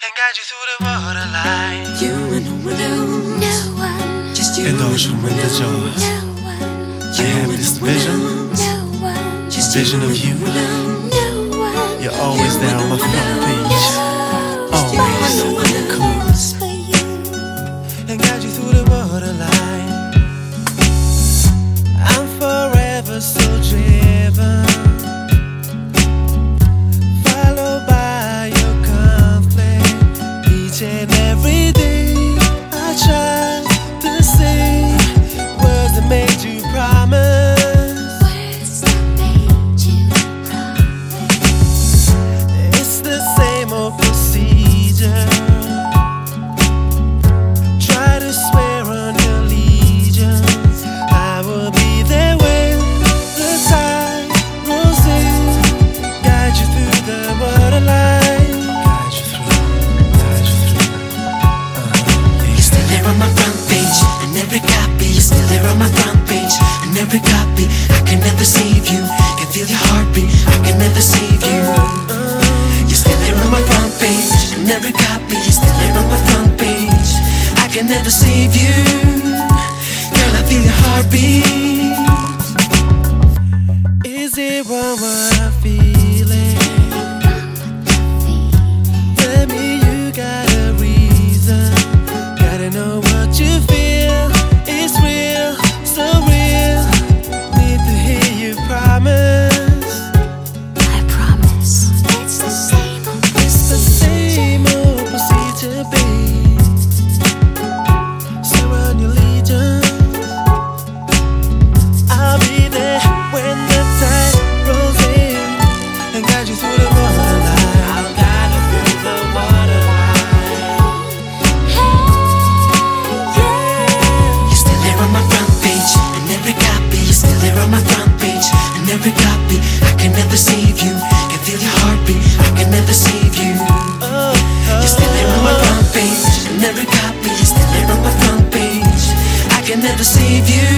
and guide you through the borderline. You and no one. No one. Just you and those who win. No one. You I have this vision. No one. Just vision of you. No one. You're always no there on my front page. No always. No one calls line. and guide you through the borderline. I'm forever so driven. They're on my front page in every copy. I can never save you. Can feel your heartbeat. I can never save you. You're still there on my front page in every copy. You're still there on my front page. I can never save you. Girl, I feel your heartbeat. every copy. I can never save you. Can feel your heartbeat. I can never save you. You're still there on my front page. Every copy. You're still there on my front page. I can never save you.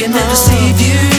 can never save you.